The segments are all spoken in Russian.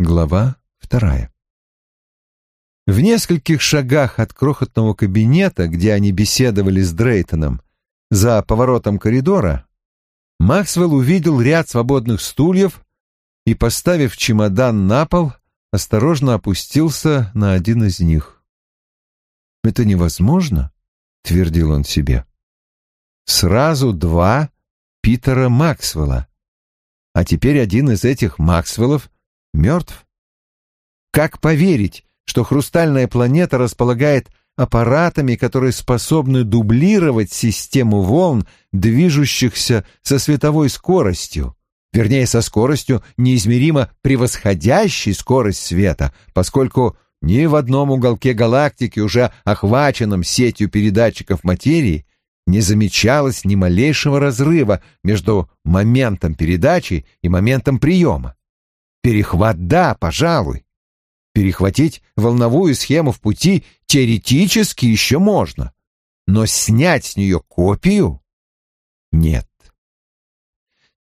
Глава вторая. В нескольких шагах от крохотного кабинета, где они беседовали с Дрейтоном, за поворотом коридора, Максвелл увидел ряд свободных стульев и, поставив чемодан на пол, осторожно опустился на один из них. «Это невозможно», — твердил он себе. «Сразу два Питера Максвелла, а теперь один из этих Максвеллов мертв. Как поверить, что хрустальная планета располагает аппаратами, которые способны дублировать систему волн, движущихся со световой скоростью, вернее, со скоростью, неизмеримо превосходящей скорость света, поскольку ни в одном уголке галактики, уже охваченном сетью передатчиков материи, не замечалось ни малейшего разрыва между моментом передачи и моментом приема. Перехват да, пожалуй. Перехватить волновую схему в пути теоретически еще можно, но снять с нее копию — нет.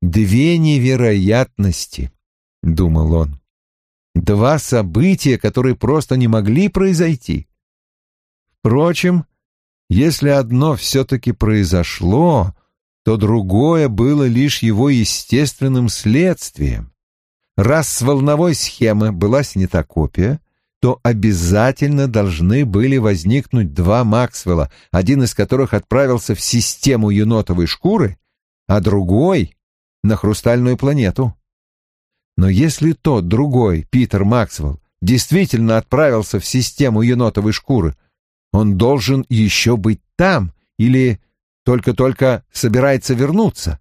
«Две невероятности», — думал он. «Два события, которые просто не могли произойти. Впрочем, если одно все-таки произошло, то другое было лишь его естественным следствием. Раз с волновой схемы была снята копия, то обязательно должны были возникнуть два Максвелла, один из которых отправился в систему енотовой шкуры, а другой — на хрустальную планету. Но если тот, другой, Питер Максвелл, действительно отправился в систему енотовой шкуры, он должен еще быть там или только-только собирается вернуться.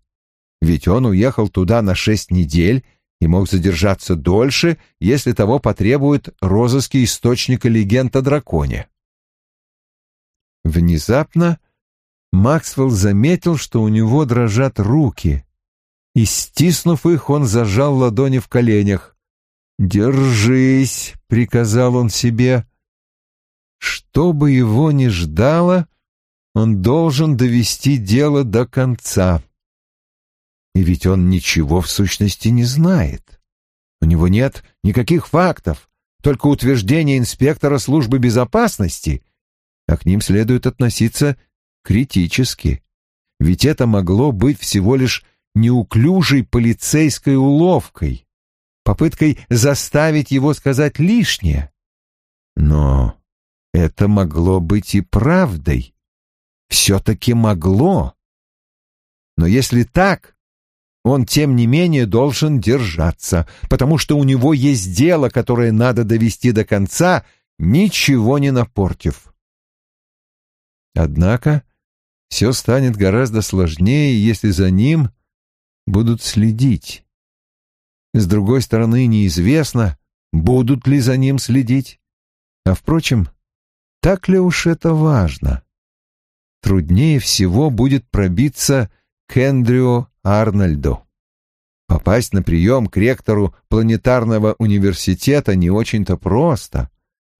Ведь он уехал туда на шесть недель и мог задержаться дольше, если того потребует розыски источника легенд о драконе. Внезапно Максвелл заметил, что у него дрожат руки, и, стиснув их, он зажал ладони в коленях. «Держись», — приказал он себе. Что бы его ни ждало, он должен довести дело до конца. И ведь он ничего в сущности не знает. У него нет никаких фактов, только утверждения инспектора службы безопасности, а к ним следует относиться критически. Ведь это могло быть всего лишь неуклюжей полицейской уловкой, попыткой заставить его сказать лишнее. Но это могло быть и правдой. Все-таки могло. Но если так, он, тем не менее, должен держаться, потому что у него есть дело, которое надо довести до конца, ничего не напортив. Однако все станет гораздо сложнее, если за ним будут следить. С другой стороны, неизвестно, будут ли за ним следить. А, впрочем, так ли уж это важно? Труднее всего будет пробиться к Эндрю Арнольду. Попасть на прием к ректору планетарного университета не очень-то просто.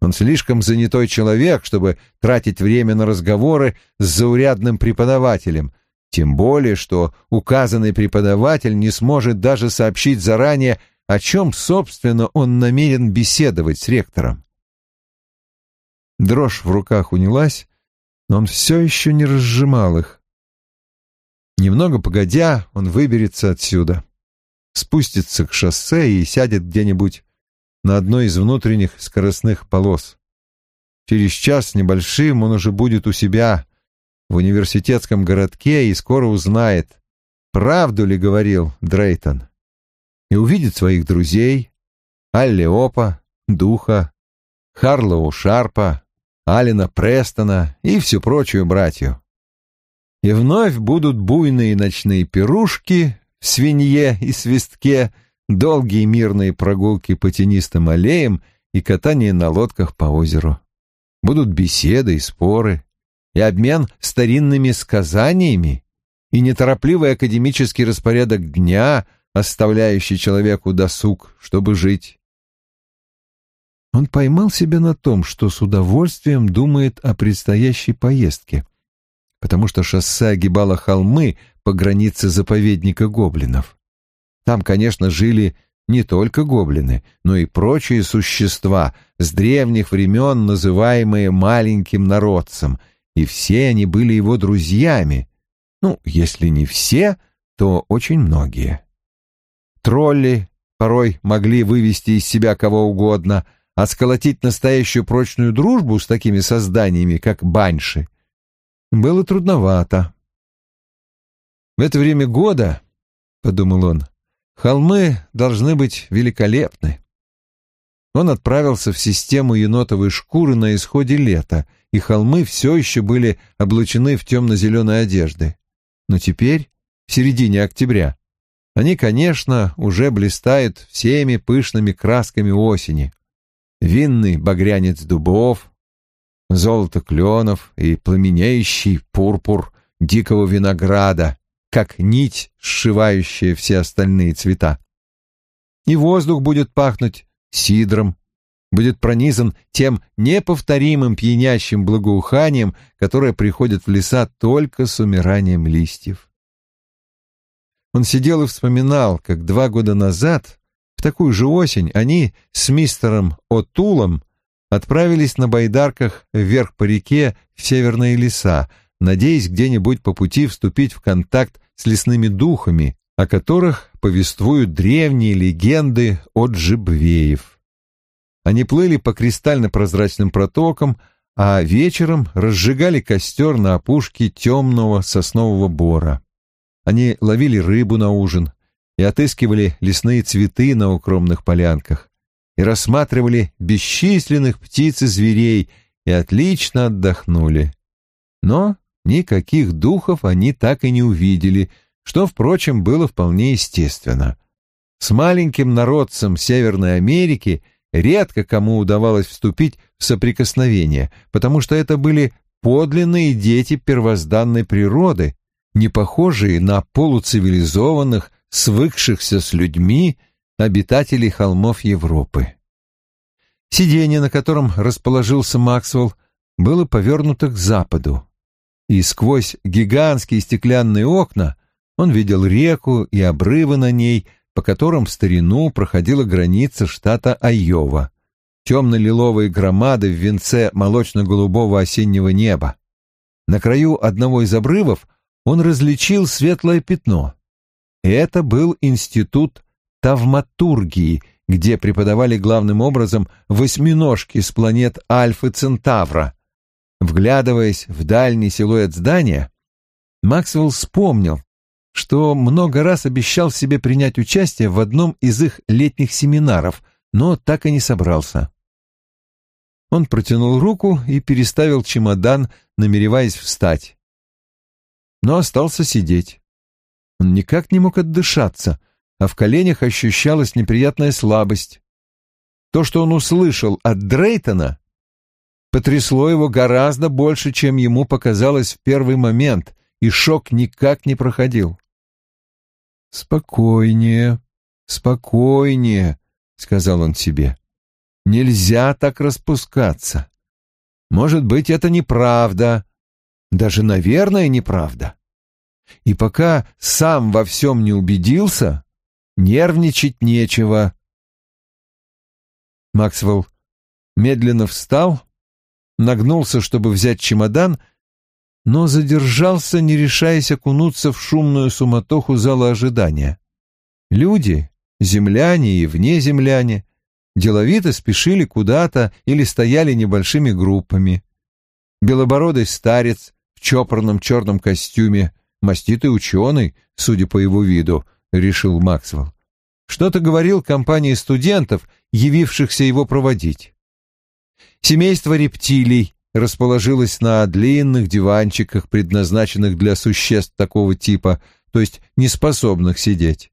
Он слишком занятой человек, чтобы тратить время на разговоры с заурядным преподавателем, тем более, что указанный преподаватель не сможет даже сообщить заранее, о чем, собственно, он намерен беседовать с ректором. Дрожь в руках унялась, но он все еще не разжимал их. Немного погодя, он выберется отсюда, спустится к шоссе и сядет где-нибудь на одной из внутренних скоростных полос. Через час с небольшим он уже будет у себя в университетском городке и скоро узнает, правду ли говорил Дрейтон, и увидит своих друзей, Алли Опа, Духа, Харлоу Шарпа, Алина Престона и всю прочую братью. И вновь будут буйные ночные пирушки в свинье и свистке, долгие мирные прогулки по тенистым аллеям и катание на лодках по озеру. Будут беседы и споры, и обмен старинными сказаниями, и неторопливый академический распорядок дня, оставляющий человеку досуг, чтобы жить. Он поймал себя на том, что с удовольствием думает о предстоящей поездке — потому что шоссе огибало холмы по границе заповедника гоблинов. Там, конечно, жили не только гоблины, но и прочие существа, с древних времен называемые маленьким народцем, и все они были его друзьями. Ну, если не все, то очень многие. Тролли порой могли вывести из себя кого угодно, а сколотить настоящую прочную дружбу с такими созданиями, как баньши, было трудновато. В это время года, — подумал он, — холмы должны быть великолепны. Он отправился в систему енотовой шкуры на исходе лета, и холмы все еще были облачены в темно-зеленые одежды. Но теперь, в середине октября, они, конечно, уже блистают всеми пышными красками осени. Винный багрянец дубов, золото кленов и пламенеющий пурпур дикого винограда, как нить, сшивающая все остальные цвета. И воздух будет пахнуть сидром, будет пронизан тем неповторимым пьянящим благоуханием, которое приходит в леса только с умиранием листьев. Он сидел и вспоминал, как два года назад, в такую же осень, они с мистером О'Тулом отправились на байдарках вверх по реке в северные леса, надеясь где-нибудь по пути вступить в контакт с лесными духами, о которых повествуют древние легенды от Джибвеев. Они плыли по кристально-прозрачным протокам, а вечером разжигали костер на опушке темного соснового бора. Они ловили рыбу на ужин и отыскивали лесные цветы на укромных полянках и рассматривали бесчисленных птиц и зверей и отлично отдохнули. Но никаких духов они так и не увидели, что, впрочем, было вполне естественно. С маленьким народцем Северной Америки редко кому удавалось вступить в соприкосновение, потому что это были подлинные дети первозданной природы, не похожие на полуцивилизованных, свыкшихся с людьми, обитателей холмов Европы. Сиденье, на котором расположился Максвелл, было повернуто к западу, и сквозь гигантские стеклянные окна он видел реку и обрывы на ней, по которым в старину проходила граница штата Айова, темно-лиловые громады в венце молочно-голубого осеннего неба. На краю одного из обрывов он различил светлое пятно. Это был институт тавматургии, где преподавали главным образом восьминожки с планет Альфы Центавра. Вглядываясь в дальний силуэт здания, Максвелл вспомнил, что много раз обещал себе принять участие в одном из их летних семинаров, но так и не собрался. Он протянул руку и переставил чемодан, намереваясь встать. Но остался сидеть. Он никак не мог отдышаться, а в коленях ощущалась неприятная слабость. То, что он услышал от Дрейтона, потрясло его гораздо больше, чем ему показалось в первый момент, и шок никак не проходил. «Спокойнее, спокойнее», — сказал он себе. «Нельзя так распускаться. Может быть, это неправда, даже, наверное, неправда. И пока сам во всем не убедился, нервничать нечего. Максвелл медленно встал, нагнулся, чтобы взять чемодан, но задержался, не решаясь окунуться в шумную суматоху зала ожидания. Люди, земляне и внеземляне, деловито спешили куда-то или стояли небольшими группами. Белобородый старец в чопорном черном костюме — Маститый ученый, судя по его виду, решил Максвелл. Что-то говорил компании студентов, явившихся его проводить. Семейство рептилий расположилось на длинных диванчиках, предназначенных для существ такого типа, то есть неспособных сидеть.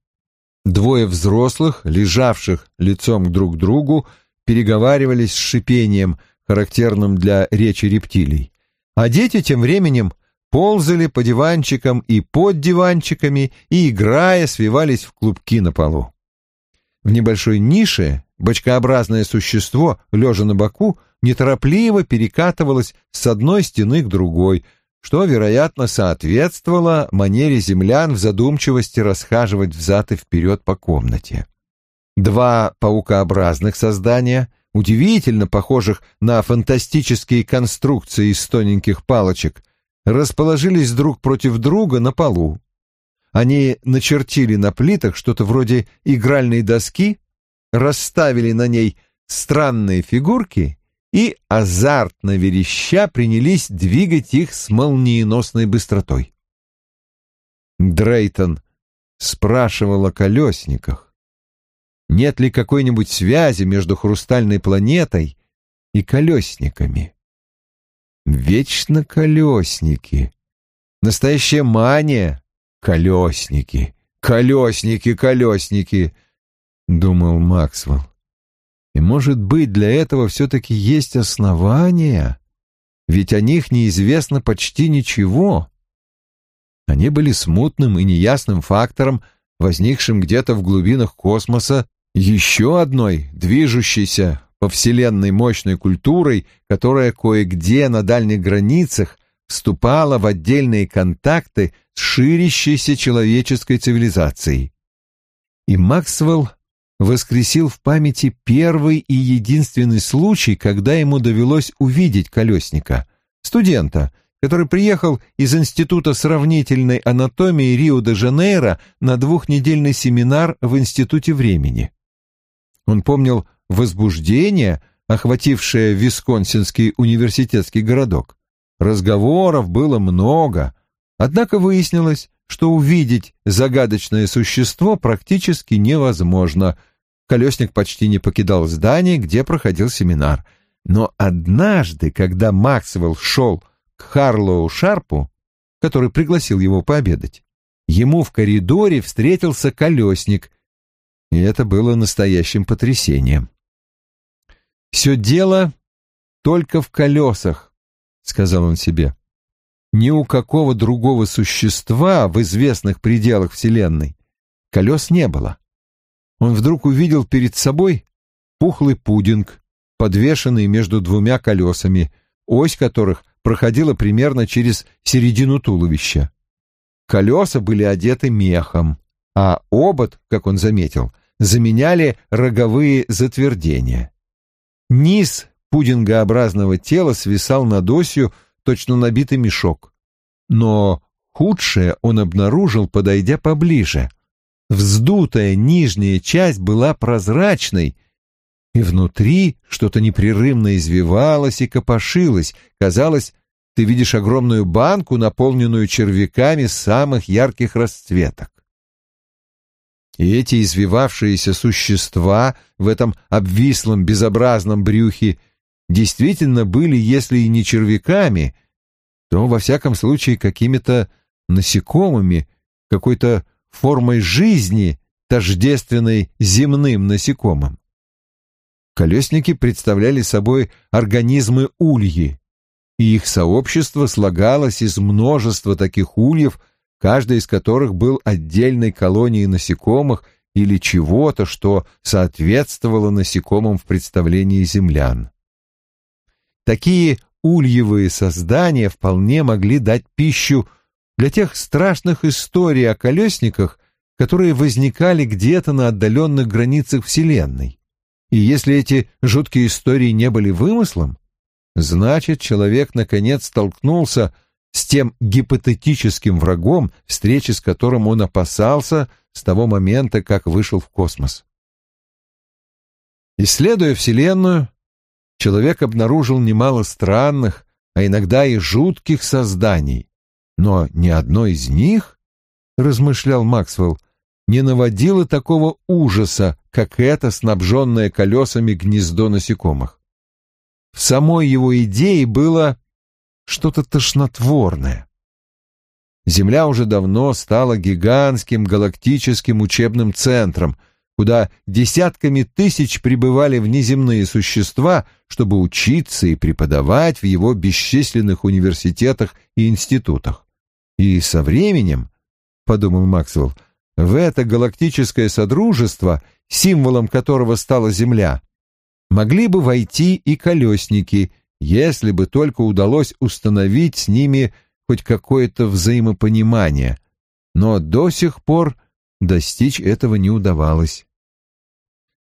Двое взрослых, лежавших лицом друг к другу, переговаривались с шипением, характерным для речи рептилий. А дети тем временем ползали по диванчикам и под диванчиками и, играя, свивались в клубки на полу. В небольшой нише бочкообразное существо, лежа на боку, неторопливо перекатывалось с одной стены к другой, что, вероятно, соответствовало манере землян в задумчивости расхаживать взад и вперед по комнате. Два паукообразных создания, удивительно похожих на фантастические конструкции из тоненьких палочек, расположились друг против друга на полу. Они начертили на плитах что-то вроде игральной доски, расставили на ней странные фигурки и, азартно вереща, принялись двигать их с молниеносной быстротой. Дрейтон спрашивал о колесниках. Нет ли какой-нибудь связи между хрустальной планетой и колесниками? Вечно колесники. Настоящая мания колесники, колесники, колесники, думал Максвелл. И, может быть, для этого все-таки есть основания, ведь о них неизвестно почти ничего. Они были смутным и неясным фактором, возникшим где-то в глубинах космоса, еще одной движущейся по Вселенной мощной культурой, которая кое-где на дальних границах вступала в отдельные контакты с ширящейся человеческой цивилизацией. И Максвелл воскресил в памяти первый и единственный случай, когда ему довелось увидеть колесника, студента, который приехал из Института сравнительной анатомии Рио-де-Жанейро на двухнедельный семинар в Институте времени. Он помнил возбуждение, охватившее Висконсинский университетский городок. Разговоров было много, однако выяснилось, что увидеть загадочное существо практически невозможно. Колесник почти не покидал здание, где проходил семинар. Но однажды, когда Максвелл шел к Харлоу Шарпу, который пригласил его пообедать, ему в коридоре встретился колесник, и это было настоящим потрясением. «Все дело только в колесах», — сказал он себе. «Ни у какого другого существа в известных пределах Вселенной колес не было». Он вдруг увидел перед собой пухлый пудинг, подвешенный между двумя колесами, ось которых проходила примерно через середину туловища. Колеса были одеты мехом, а обод, как он заметил, заменяли роговые затвердения. Низ пудингообразного тела свисал над осью, точно набитый мешок. Но худшее он обнаружил, подойдя поближе. Вздутая нижняя часть была прозрачной, и внутри что-то непрерывно извивалось и копошилось. Казалось, ты видишь огромную банку, наполненную червяками самых ярких расцветок. И эти извивавшиеся существа в этом обвислом безобразном брюхе действительно были, если и не червяками, то, во всяком случае, какими-то насекомыми, какой-то формой жизни, тождественной земным насекомым. Колесники представляли собой организмы ульи, и их сообщество слагалось из множества таких ульев, каждый из которых был отдельной колонией насекомых или чего-то, что соответствовало насекомым в представлении землян. Такие ульевые создания вполне могли дать пищу для тех страшных историй о колесниках, которые возникали где-то на отдаленных границах Вселенной. И если эти жуткие истории не были вымыслом, значит, человек наконец столкнулся с тем гипотетическим врагом, встречи с которым он опасался с того момента, как вышел в космос. Исследуя Вселенную, человек обнаружил немало странных, а иногда и жутких созданий, но ни одно из них, размышлял Максвелл, не наводило такого ужаса, как это снабженное колесами гнездо насекомых. В самой его идее было что-то тошнотворное. Земля уже давно стала гигантским галактическим учебным центром, куда десятками тысяч прибывали внеземные существа, чтобы учиться и преподавать в его бесчисленных университетах и институтах. И со временем, — подумал Максвелл, — в это галактическое содружество, символом которого стала Земля, могли бы войти и колесники — если бы только удалось установить с ними хоть какое-то взаимопонимание, но до сих пор достичь этого не удавалось.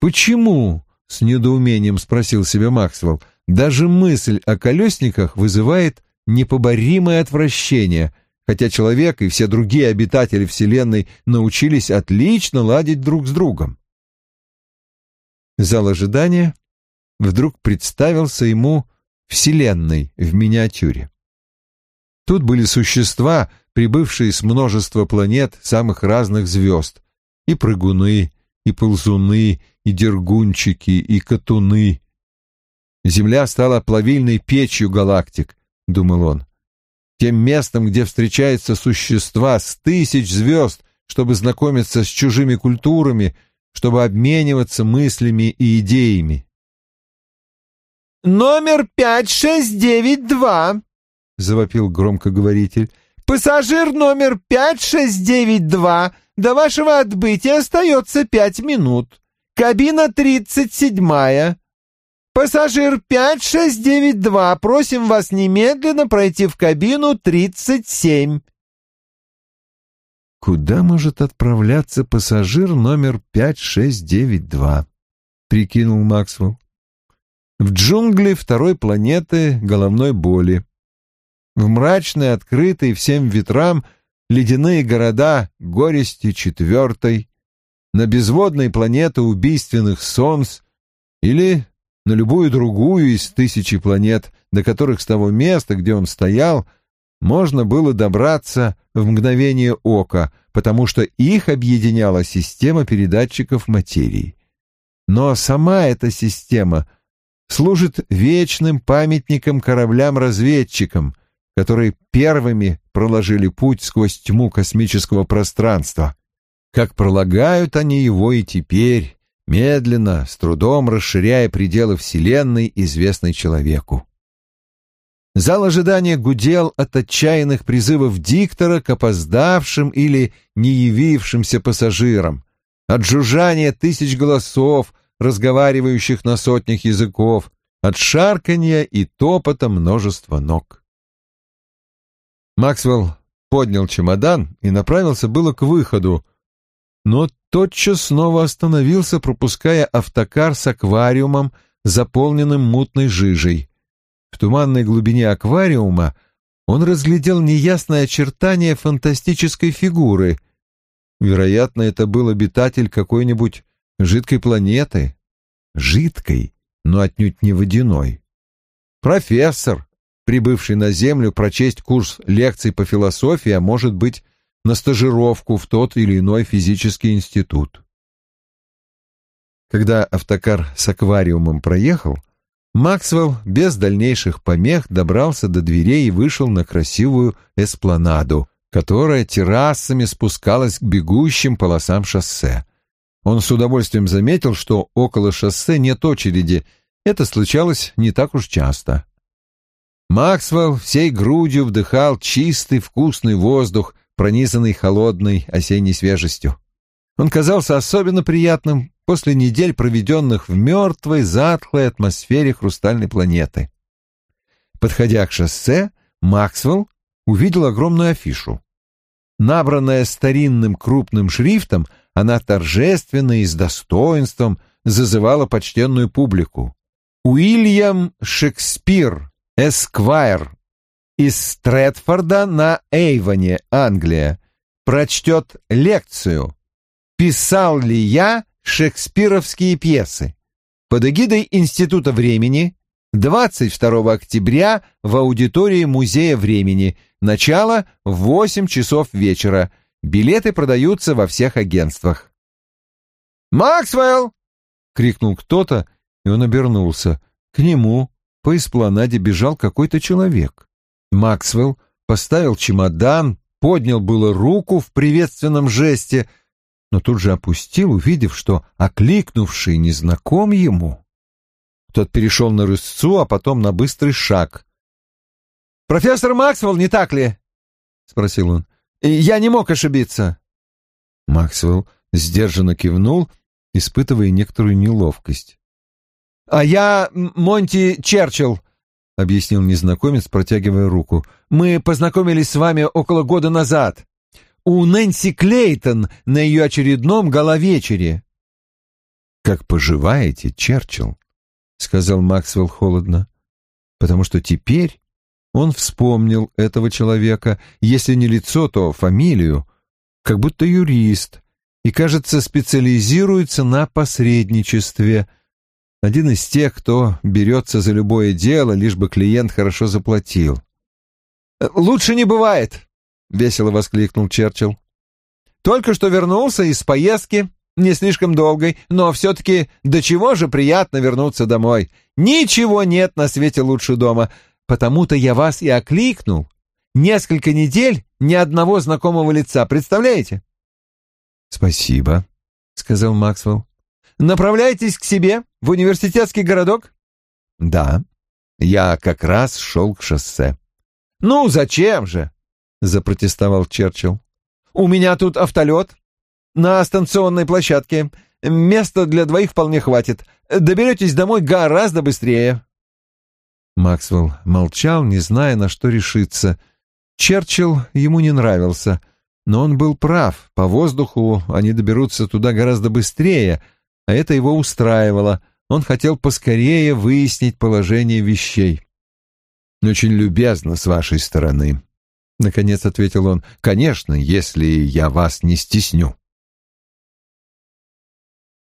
Почему, с недоумением спросил себя Максвелл, даже мысль о колесниках вызывает непоборимое отвращение, хотя человек и все другие обитатели Вселенной научились отлично ладить друг с другом. Зал ожидания вдруг представился ему Вселенной в миниатюре. Тут были существа, прибывшие с множества планет самых разных звезд, и прыгуны, и ползуны, и дергунчики, и катуны. Земля стала плавильной печью галактик, — думал он, тем местом, где встречаются существа с тысяч звезд, чтобы знакомиться с чужими культурами, чтобы обмениваться мыслями и идеями. «Номер пять шесть девять два», — завопил громкоговоритель. «Пассажир номер пять шесть девять два. До вашего отбытия остается пять минут. Кабина тридцать седьмая. Пассажир пять шесть девять два. Просим вас немедленно пройти в кабину тридцать семь». «Куда может отправляться пассажир номер пять шесть девять два?» — прикинул Максвелл в джунгли второй планеты головной боли. В мрачные, открытые всем ветрам ледяные города горести четвертой, на безводные планеты убийственных солнц или на любую другую из тысячи планет, до которых с того места, где он стоял, можно было добраться в мгновение ока, потому что их объединяла система передатчиков материи. Но сама эта система — служит вечным памятником кораблям-разведчикам, которые первыми проложили путь сквозь тьму космического пространства. Как пролагают они его и теперь, медленно, с трудом расширяя пределы Вселенной, известной человеку. Зал ожидания гудел от отчаянных призывов диктора к опоздавшим или не явившимся пассажирам, от жужжания тысяч голосов, разговаривающих на сотнях языков, от шарканья и топота множества ног. Максвелл поднял чемодан и направился было к выходу, но тотчас снова остановился, пропуская автокар с аквариумом, заполненным мутной жижей. В туманной глубине аквариума он разглядел неясное очертание фантастической фигуры. Вероятно, это был обитатель какой-нибудь жидкой планеты, жидкой, но отнюдь не водяной. Профессор, прибывший на Землю прочесть курс лекций по философии, а может быть, на стажировку в тот или иной физический институт. Когда автокар с аквариумом проехал, Максвелл без дальнейших помех добрался до дверей и вышел на красивую эспланаду, которая террасами спускалась к бегущим полосам шоссе. Он с удовольствием заметил, что около шоссе нет очереди. Это случалось не так уж часто. Максвелл всей грудью вдыхал чистый вкусный воздух, пронизанный холодной осенней свежестью. Он казался особенно приятным после недель, проведенных в мертвой, затхлой атмосфере хрустальной планеты. Подходя к шоссе, Максвелл увидел огромную афишу. Набранная старинным крупным шрифтом, она торжественно и с достоинством зазывала почтенную публику. Уильям Шекспир, Эсквайр, из Стрэдфорда на Эйвоне, Англия, прочтет лекцию «Писал ли я шекспировские пьесы?» под эгидой Института времени 22 октября в аудитории Музея времени, начало в 8 часов вечера, Билеты продаются во всех агентствах. «Максвелл!» — крикнул кто-то, и он обернулся. К нему по эспланаде бежал какой-то человек. Максвелл поставил чемодан, поднял было руку в приветственном жесте, но тут же опустил, увидев, что окликнувший незнаком ему. Тот перешел на рысцу, а потом на быстрый шаг. «Профессор Максвелл, не так ли?» — спросил он. Я не мог ошибиться. Максвелл сдержанно кивнул, испытывая некоторую неловкость. «А я Монти Черчилл», — объяснил незнакомец, протягивая руку. «Мы познакомились с вами около года назад. У Нэнси Клейтон на ее очередном головечере». «Как поживаете, Черчилл?» — сказал Максвелл холодно. «Потому что теперь он вспомнил этого человека, если не лицо, то фамилию, как будто юрист, и, кажется, специализируется на посредничестве. Один из тех, кто берется за любое дело, лишь бы клиент хорошо заплатил. «Лучше не бывает!» — весело воскликнул Черчилл. «Только что вернулся из поездки, не слишком долгой, но все-таки до чего же приятно вернуться домой. Ничего нет на свете лучше дома, потому-то я вас и окликнул. Несколько недель ни одного знакомого лица, представляете?» «Спасибо», — сказал Максвелл. «Направляйтесь к себе, в университетский городок?» «Да, я как раз шел к шоссе». «Ну, зачем же?» — запротестовал Черчилл. «У меня тут автолет на станционной площадке. Места для двоих вполне хватит. Доберетесь домой гораздо быстрее». Максвелл молчал, не зная, на что решиться. Черчилл ему не нравился, но он был прав. По воздуху они доберутся туда гораздо быстрее, а это его устраивало. Он хотел поскорее выяснить положение вещей. «Очень любезно с вашей стороны», — наконец ответил он. «Конечно, если я вас не стесню».